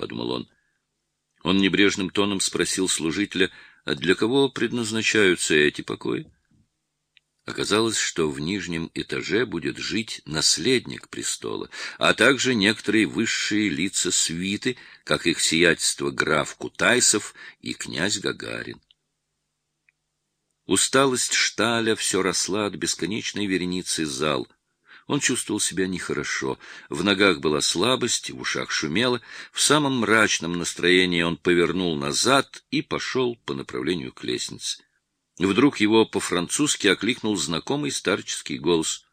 подумал он. Он небрежным тоном спросил служителя, а для кого предназначаются эти покои? Оказалось, что в нижнем этаже будет жить наследник престола, а также некоторые высшие лица свиты, как их сиятельство граф Кутайсов и князь Гагарин. Усталость Шталя все росла от бесконечной вереницы зал — он чувствовал себя нехорошо. В ногах была слабость, в ушах шумело. В самом мрачном настроении он повернул назад и пошел по направлению к лестнице. Вдруг его по-французски окликнул знакомый старческий голос.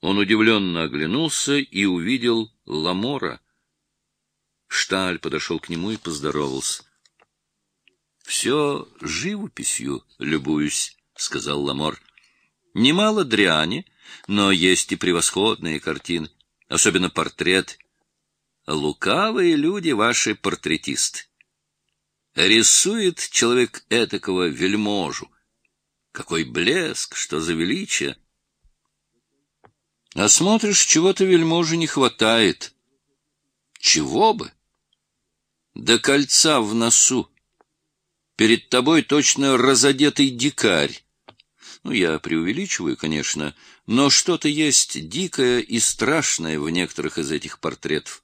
Он удивленно оглянулся и увидел Ламора. Шталь подошел к нему и поздоровался. — Все живописью любуюсь, — сказал Ламор. — Немало дряни, но есть и превосходные картины, особенно портрет. Лукавые люди ваши портретисты. Рисует человек этакого вельможу. Какой блеск, что за величие! А смотришь, чего-то вельможи не хватает. Чего бы? До кольца в носу. Перед тобой точно разодетый дикарь. Ну, я преувеличиваю, конечно, но что-то есть дикое и страшное в некоторых из этих портретов.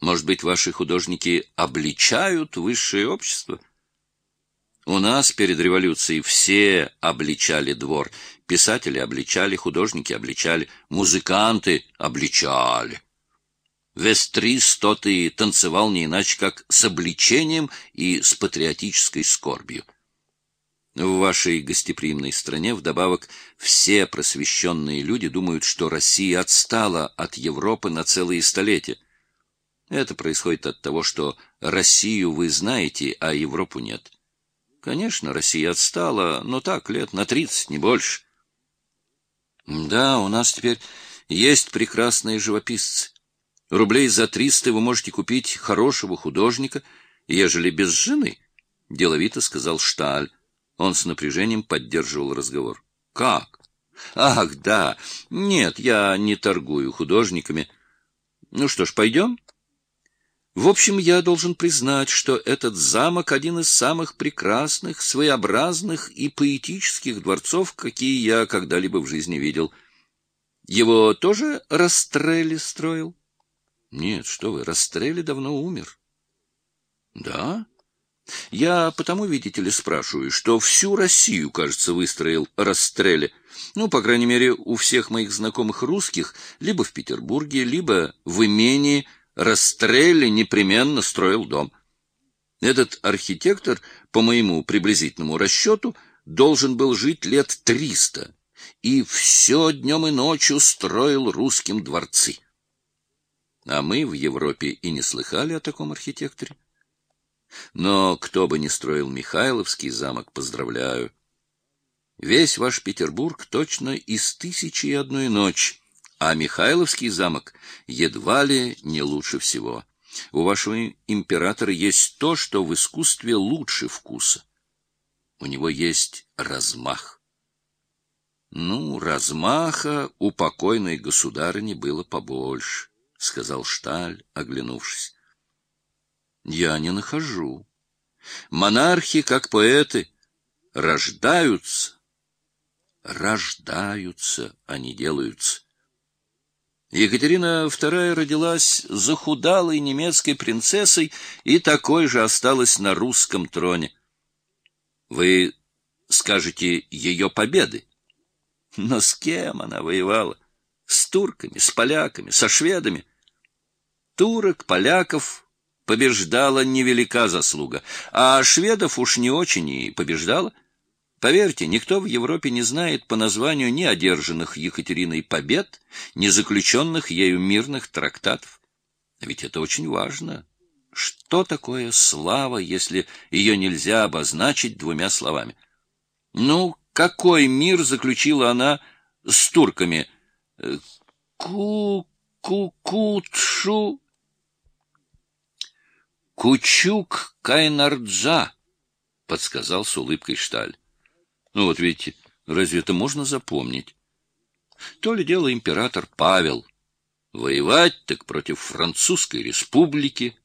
Может быть, ваши художники обличают высшее общество? У нас перед революцией все обличали двор. Писатели обличали, художники обличали, музыканты обличали. Вестрис тот и танцевал не иначе, как с обличением и с патриотической скорбью. В вашей гостеприимной стране вдобавок все просвещенные люди думают, что Россия отстала от Европы на целые столетия. Это происходит от того, что Россию вы знаете, а Европу нет. Конечно, Россия отстала, но так, лет на тридцать, не больше. Да, у нас теперь есть прекрасные живописцы. Рублей за триста вы можете купить хорошего художника, ежели без жены, — деловито сказал Шталь. Он с напряжением поддерживал разговор. Как? Ах, да. Нет, я не торгую художниками. Ну что ж, пойдем? В общем, я должен признать, что этот замок один из самых прекрасных, своеобразных и поэтических дворцов, какие я когда-либо в жизни видел. Его тоже Растрелли строил? Нет, что вы, Растрелли давно умер. Да? Я потому, видите ли, спрашиваю, что всю Россию, кажется, выстроил Растрелли. Ну, по крайней мере, у всех моих знакомых русских либо в Петербурге, либо в имении Растрелли непременно строил дом. Этот архитектор, по моему приблизительному расчету, должен был жить лет триста, и все днем и ночью строил русским дворцы. А мы в Европе и не слыхали о таком архитекторе. Но кто бы ни строил Михайловский замок, поздравляю. Весь ваш Петербург точно из «Тысячи и одной ночи», а Михайловский замок едва ли не лучше всего. У вашего императора есть то, что в искусстве лучше вкуса. У него есть размах. Ну, размаха у покойной государыни было побольше, — сказал Шталь, оглянувшись. Я не нахожу. Монархи, как поэты, рождаются. Рождаются, а не делаются. Екатерина II родилась захудалой немецкой принцессой и такой же осталась на русском троне. Вы скажете ее победы. Но с кем она воевала? С турками, с поляками, со шведами. Турок, поляков побеждала невелика заслуга, а шведов уж не очень и побеждала. Поверьте, никто в Европе не знает по названию ни одержанных Екатериной побед, ни заключенных ею мирных трактатов. Ведь это очень важно. Что такое слава, если ее нельзя обозначить двумя словами? Ну, какой мир заключила она с турками? Ку-ку-кутшу... Кучук Кайнарджа, — подсказал с улыбкой Шталь. Ну вот видите, разве это можно запомнить? То ли дело император Павел. Воевать так против Французской республики,